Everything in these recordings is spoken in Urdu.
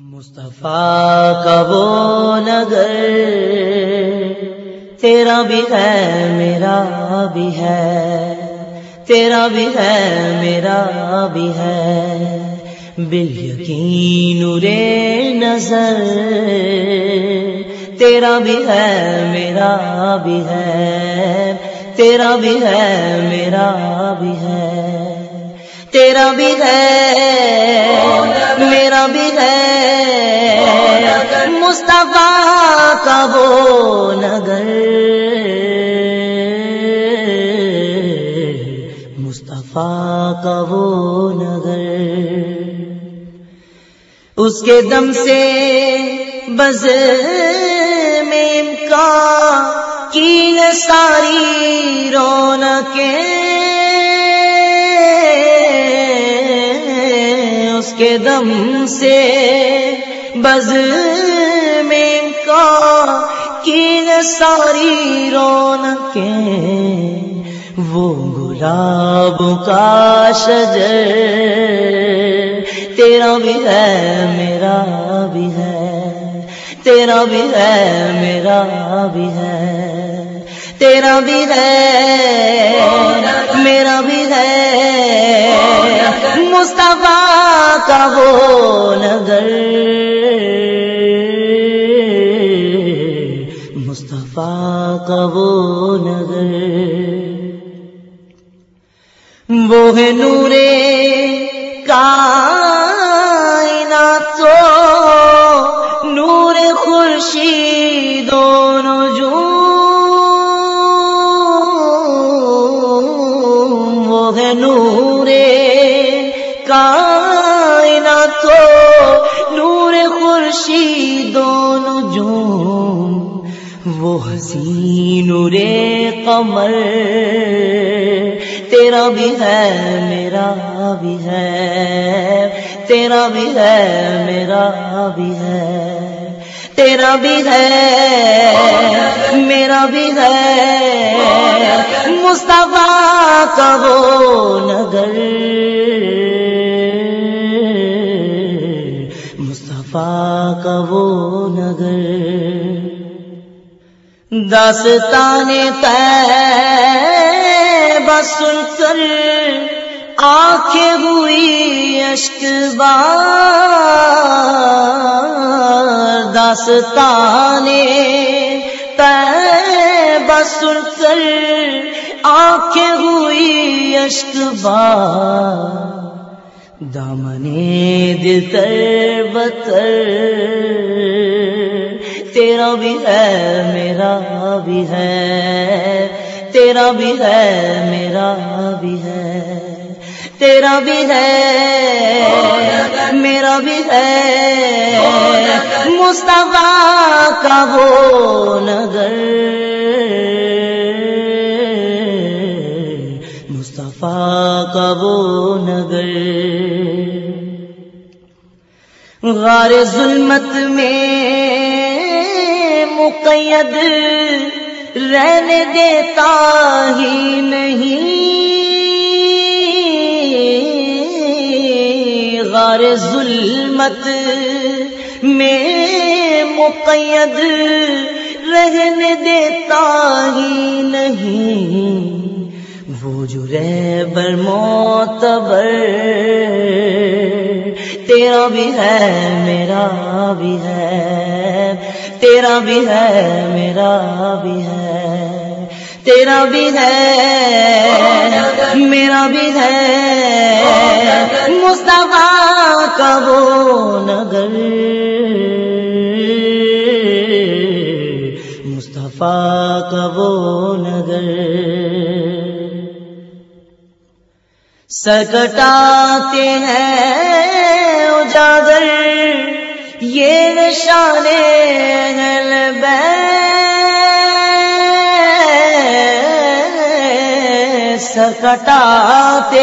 مصطفیٰ کا وہ نگر، تیرا بھی ہے میرا بھی ہے، تیرا بھی ہے میرا بھی ہے۔ بل یقین رے نظر، تیرا بھی ہے میرا بھی ہے، تیرا بھی ہے میرا بھی ہے۔ تیرا بھی ہے، میرا بھی ہے۔ مصطفیٰ کا وہ نگر۔ مصطفیٰ کا وہ نگر۔ اس کے دم سے بز میں کا کی ساری رونقیں۔ کے دم سے بز میں کا کی ساری رونقیں، وہ گلاب کا شجر، تیرا بھی ہے میرا بھی ہے، تیرا بھی ہے میرا بھی ہے۔ تیرا بھی ہے، میرا بھی ہے۔ مصطفیٰ کا وہ نگر۔ مصطفیٰ کا وہ نگر۔ وہ ہے نورے کائنات وہ حسین رے قمر، تیرا بھی ہے میرا بھی ہے، تیرا بھی ہے میرا بھی ہے، تیرا بھی ہے میرا بھی ہے۔ مصطفیٰ کا وہ نگر، مصطفیٰ کا وہ نگر۔ داستان سن کر آنکھیں ہوئی اشک بار داستان سن کر آنکھیں ہوئی اشک بار دامنے دل تر بتر تیرا بھی ہے، میرا بھی ہے۔ تیرا بھی ہے، میرا بھی ہے۔ تیرا بھی ہے، میرا بھی ہے۔ مصطفیٰ کا وہ نگر۔ مصطفیٰ کا وہ نگر۔ غار ظلمت میں مقید رہنے دیتا ہی نہیں۔ غار ظلمت میں مقید رہنے دیتا ہی نہیں۔ وہ جو رہبر معتبر تیرا بھی ہے، میرا بھی ہے۔ تیرا بھی ہے، میرا بھی ہے، تیرا بھی ہے، میرا بھی ہے۔ مصطفیٰ کا وہ نگر۔ مصطفیٰ کا وہ نگر۔ سکٹاتے ہیں اجاگر۔ یہ نشان سکٹاتے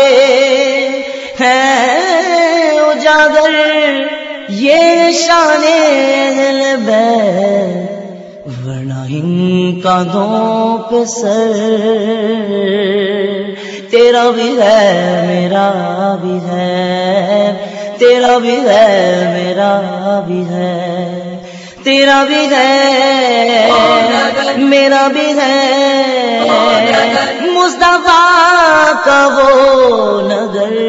ہیں اجاگر۔ یہ شان ورنہ ان کاندھوں پہ سر۔ تیرا بھی ہے، میرا بھی ہے۔ تیرا بھی ہے، میرا بھی ہے۔ تیرا بھی ہے، میرا بھی ہے۔ مصطفیٰ کا وہ نگر